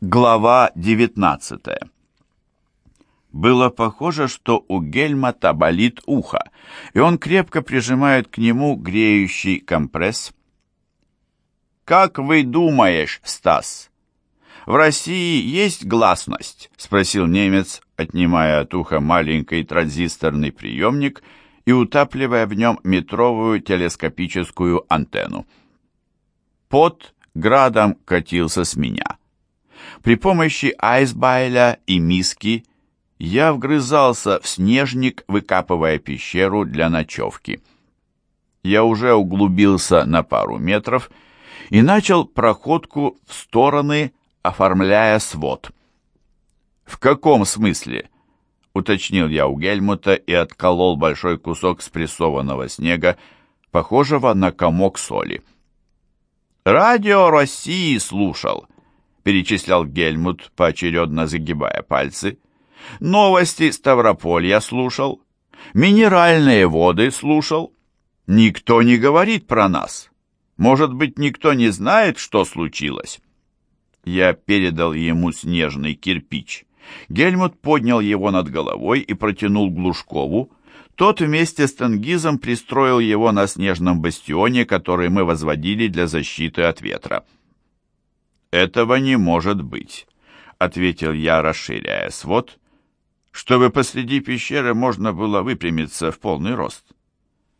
Глава 19 Было похоже, что у Гельмата болит ухо, и он крепко прижимает к нему греющий компресс. «Как вы думаешь, Стас, в России есть гласность?» — спросил немец, отнимая от уха маленький транзисторный приемник и утапливая в нем метровую телескопическую антенну. Пот градом катился с меня. При помощи айсбайля и миски я вгрызался в снежник, выкапывая пещеру для ночевки. Я уже углубился на пару метров и начал проходку в стороны, оформляя свод. «В каком смысле?» — уточнил я у Гельмута и отколол большой кусок спрессованного снега, похожего на комок соли. «Радио России слушал», перечислял Гельмут, поочередно загибая пальцы. Новости Ставрополья слушал. Минеральные воды слушал. Никто не говорит про нас. Может быть, никто не знает, что случилось? Я передал ему снежный кирпич. Гельмут поднял его над головой и протянул Глушкову. Тот вместе с Тенгизом пристроил его на снежном бастионе, который мы возводили для защиты от ветра. «Этого не может быть», — ответил я, расширяя свод, чтобы посреди пещеры можно было выпрямиться в полный рост.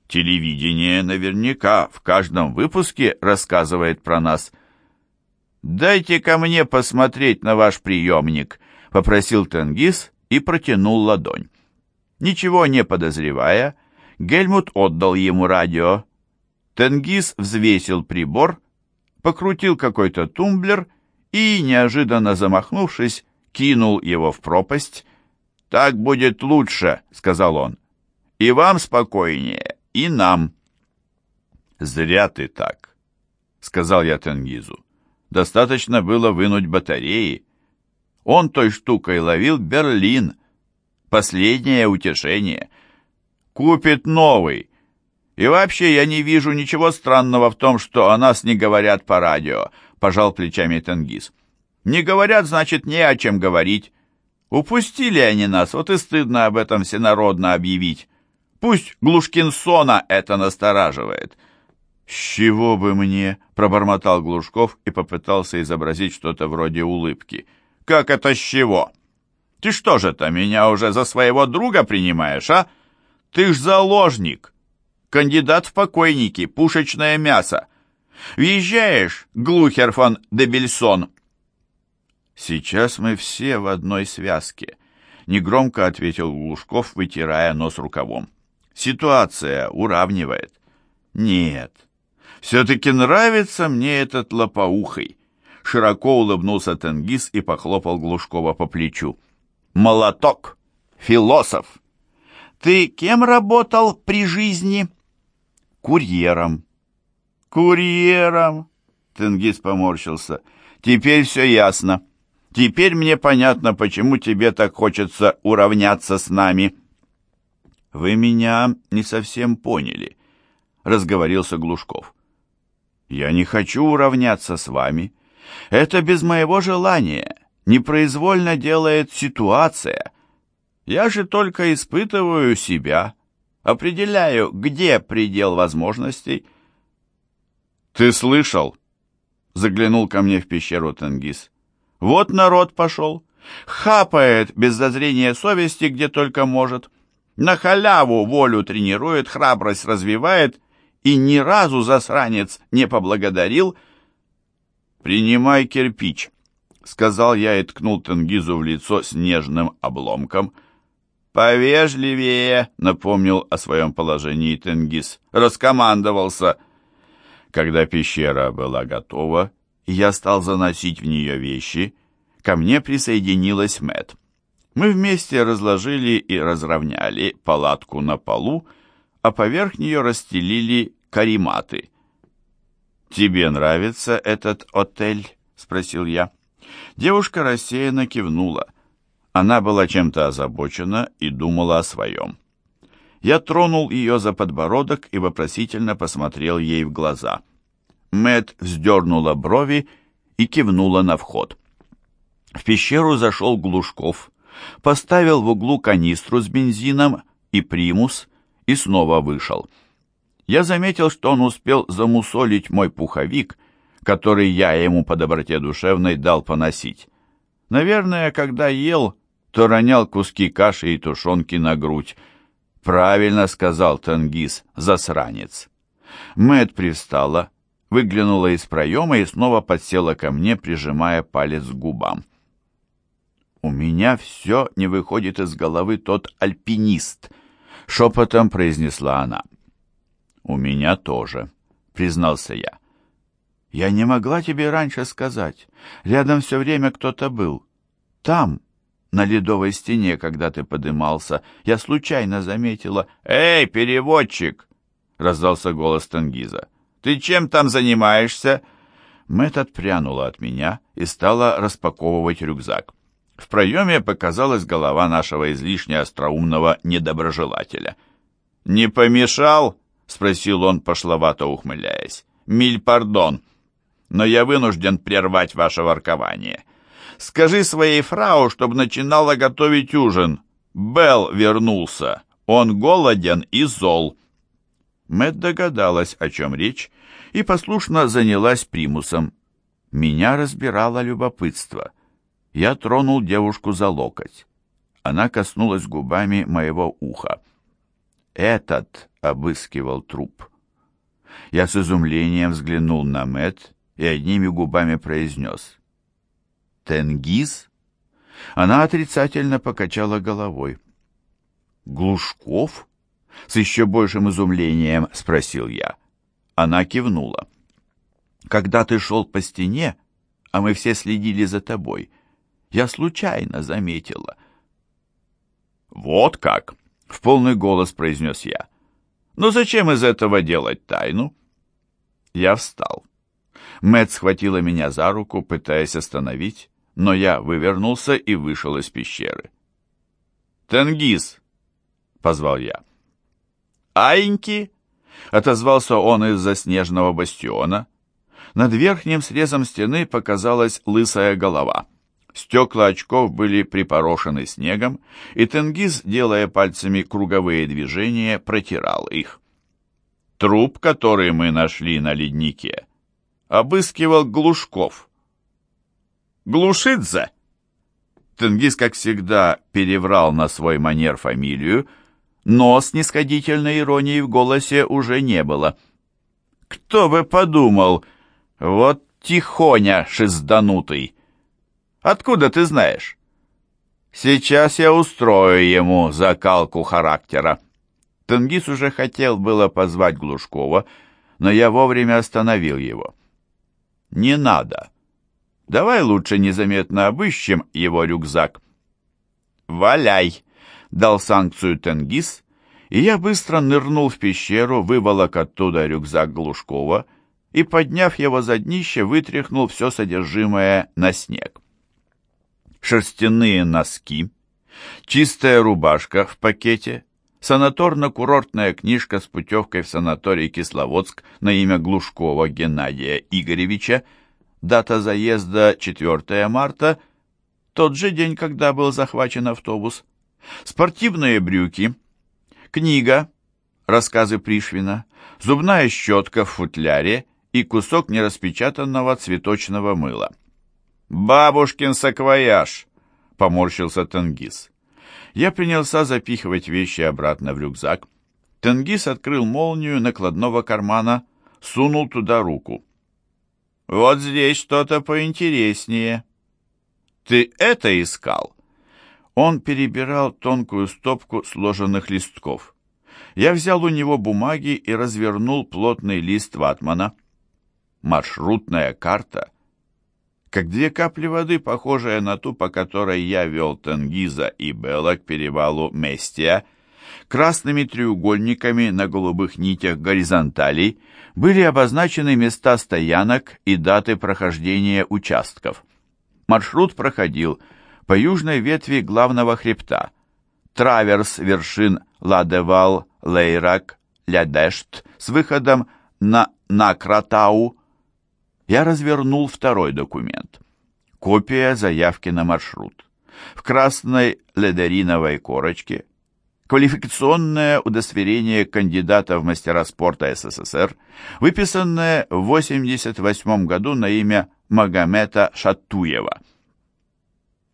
Телевидение наверняка в каждом выпуске рассказывает про нас. «Дайте ко мне посмотреть на ваш приемник», — попросил Тенгиз и протянул ладонь. Ничего не подозревая, Гельмут отдал ему радио. Тенгиз взвесил прибор покрутил какой-то тумблер и, неожиданно замахнувшись, кинул его в пропасть. «Так будет лучше», — сказал он. «И вам спокойнее, и нам». «Зря ты так», — сказал я Тенгизу. «Достаточно было вынуть батареи. Он той штукой ловил Берлин. Последнее утешение. Купит новый, и вообще я не вижу ничего странного в том, что о нас не говорят по радио, пожал плечами Тенгиз. Не говорят, значит, не о чем говорить. Упустили они нас, вот и стыдно об этом всенародно объявить. Пусть Глушкинсона это настораживает. «С чего бы мне?» — пробормотал Глушков и попытался изобразить что-то вроде улыбки. «Как это с чего? Ты что же это, меня уже за своего друга принимаешь, а? Ты ж заложник!» Кандидат в покойники, пушечное мясо. Въезжаешь, Глухер фон Дебельсон?» «Сейчас мы все в одной связке», — негромко ответил Глушков, вытирая нос рукавом. «Ситуация уравнивает». «Нет, все-таки нравится мне этот лопоухой», — широко улыбнулся Тенгиз и похлопал Глушкова по плечу. «Молоток! Философ! Ты кем работал при жизни?» Курьером. Курьером? Тенгиз поморщился. Теперь все ясно. Теперь мне понятно, почему тебе так хочется уравняться с нами. Вы меня не совсем поняли, разговорился Глушков. Я не хочу уравняться с вами. Это без моего желания. Непроизвольно делает ситуация. Я же только испытываю себя определяю, где предел возможностей. «Ты слышал?» — заглянул ко мне в пещеру Тенгиз. «Вот народ пошел, хапает без зазрения совести, где только может, на халяву волю тренирует, храбрость развивает, и ни разу засранец не поблагодарил. «Принимай кирпич», — сказал я и ткнул Тенгизу в лицо снежным обломком — «Повежливее», — напомнил о своем положении Тенгиз. «Раскомандовался». Когда пещера была готова, я стал заносить в нее вещи, ко мне присоединилась Мэт. Мы вместе разложили и разровняли палатку на полу, а поверх нее расстелили карематы. «Тебе нравится этот отель?» — спросил я. Девушка рассеянно кивнула — она была чем-то озабочена и думала о своем. Я тронул ее за подбородок и вопросительно посмотрел ей в глаза. Мэт вздернула брови и кивнула на вход. В пещеру зашел Глушков, поставил в углу канистру с бензином и примус и снова вышел. Я заметил, что он успел замусолить мой пуховик, который я ему по доброте душевной дал поносить. Наверное, когда ел, то ронял куски каши и тушенки на грудь. Правильно сказал Тенгиз, засранец. Мэт привстала, выглянула из проема и снова подсела ко мне, прижимая палец к губам. «У меня все не выходит из головы тот альпинист», — шепотом произнесла она. «У меня тоже», — признался я. «Я не могла тебе раньше сказать. Рядом все время кто-то был. Там, на ледовой стене, когда ты подымался, я случайно заметила... «Эй, переводчик!» — раздался голос Тангиза. «Ты чем там занимаешься?» Мэтт отпрянула от меня и стала распаковывать рюкзак. В проеме показалась голова нашего излишне остроумного недоброжелателя. «Не помешал?» — спросил он, пошловато ухмыляясь. «Миль пардон, но я вынужден прервать ваше воркование. Скажи своей фрау, чтобы начинала готовить ужин. Белл вернулся. Он голоден и зол». Мэт догадалась, о чем речь, и послушно занялась примусом. Меня разбирало любопытство. Я тронул девушку за локоть. Она коснулась губами моего уха. Этот обыскивал труп. Я с изумлением взглянул на Мэт и одними губами произнес. «Тенгиз?» Она отрицательно покачала головой. «Глушков?» С еще большим изумлением спросил я. Она кивнула. «Когда ты шел по стене, а мы все следили за тобой, я случайно заметила». «Вот как!» — в полный голос произнес я. «Но зачем из этого делать тайну?» Я встал. Мэт схватила меня за руку, пытаясь остановить, но я вывернулся и вышел из пещеры. «Тенгиз!» — позвал я. «Аиньки!» — отозвался он из-за снежного бастиона. Над верхним срезом стены показалась лысая голова. Стекла очков были припорошены снегом, и Тенгиз, делая пальцами круговые движения, протирал их. Труп, который мы нашли на леднике, обыскивал Глушков. Глушидзе!» Тенгиз, как всегда, переврал на свой манер фамилию, но снисходительной иронии в голосе уже не было. «Кто бы подумал, вот тихоня шизданутый! Откуда ты знаешь?» «Сейчас я устрою ему закалку характера». Тенгиз уже хотел было позвать Глушкова, но я вовремя остановил его. «Не надо!» Давай лучше незаметно обыщем его рюкзак. «Валяй!» — дал санкцию Тенгиз, и я быстро нырнул в пещеру, выволок оттуда рюкзак Глушкова и, подняв его за днище, вытряхнул все содержимое на снег. Шерстяные носки, чистая рубашка в пакете, санаторно-курортная книжка с путевкой в санаторий Кисловодск на имя Глушкова Геннадия Игоревича — Дата заезда 4 марта, тот же день, когда был захвачен автобус. Спортивные брюки, книга, рассказы Пришвина, зубная щетка в футляре и кусок нераспечатанного цветочного мыла. «Бабушкин саквояж!» — поморщился Тенгиз. Я принялся запихивать вещи обратно в рюкзак. Тенгиз открыл молнию накладного кармана, сунул туда руку. Вот здесь что-то поинтереснее. Ты это искал? Он перебирал тонкую стопку сложенных листков. Я взял у него бумаги и развернул плотный лист ватмана. Маршрутная карта. Как две капли воды, похожая на ту, по которой я вел Тенгиза и Белла к перевалу Местия, красными треугольниками на голубых нитях горизонталей были обозначены места стоянок и даты прохождения участков. Маршрут проходил по южной ветви главного хребта, траверс вершин Ладевал, Лейрак, Лядешт с выходом на Накратау. Я развернул второй документ. копия заявки на маршрут. В красной ледериновой корочке квалификационное удостоверение кандидата в мастера спорта СССР, выписанное в 1988 году на имя Магомета Шатуева.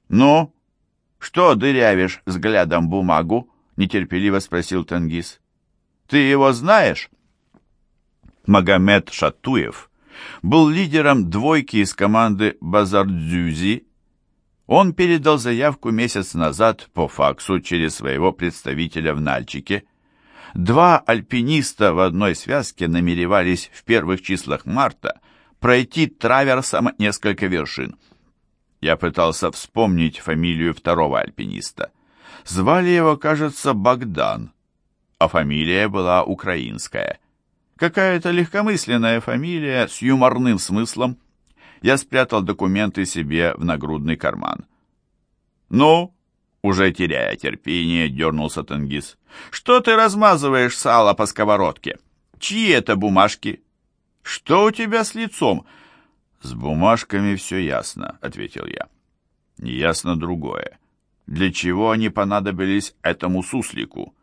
«Ну, что дырявишь взглядом бумагу?» — нетерпеливо спросил Тенгиз. «Ты его знаешь?» Магомед Шатуев был лидером двойки из команды Базардзюзи. Он передал заявку месяц назад по факсу через своего представителя в Нальчике. Два альпиниста в одной связке намеревались в первых числах марта пройти траверсом несколько вершин. Я пытался вспомнить фамилию второго альпиниста. Звали его, кажется, Богдан, а фамилия была украинская. Какая-то легкомысленная фамилия с юморным смыслом. Я спрятал документы себе в нагрудный карман. «Ну?» — уже теряя терпение, дернулся Тенгиз. «Что ты размазываешь сало по сковородке? Чьи это бумажки? Что у тебя с лицом?» «С бумажками все ясно», — ответил я. «Неясно другое. Для чего они понадобились этому суслику?»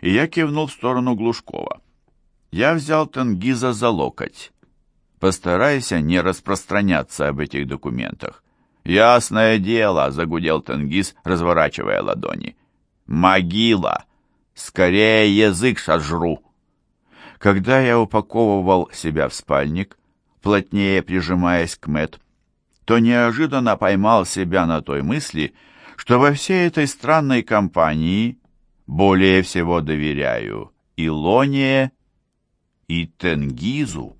И я кивнул в сторону Глушкова. Я взял Тенгиза за локоть. Постарайся не распространяться об этих документах. Ясное дело, загудел Тенгиз, разворачивая ладони. Могила! Скорее язык сожру! Когда я упаковывал себя в спальник, плотнее прижимаясь к Мэт, то неожиданно поймал себя на той мысли, что во всей этой странной компании более всего доверяю Илоне и Тенгизу.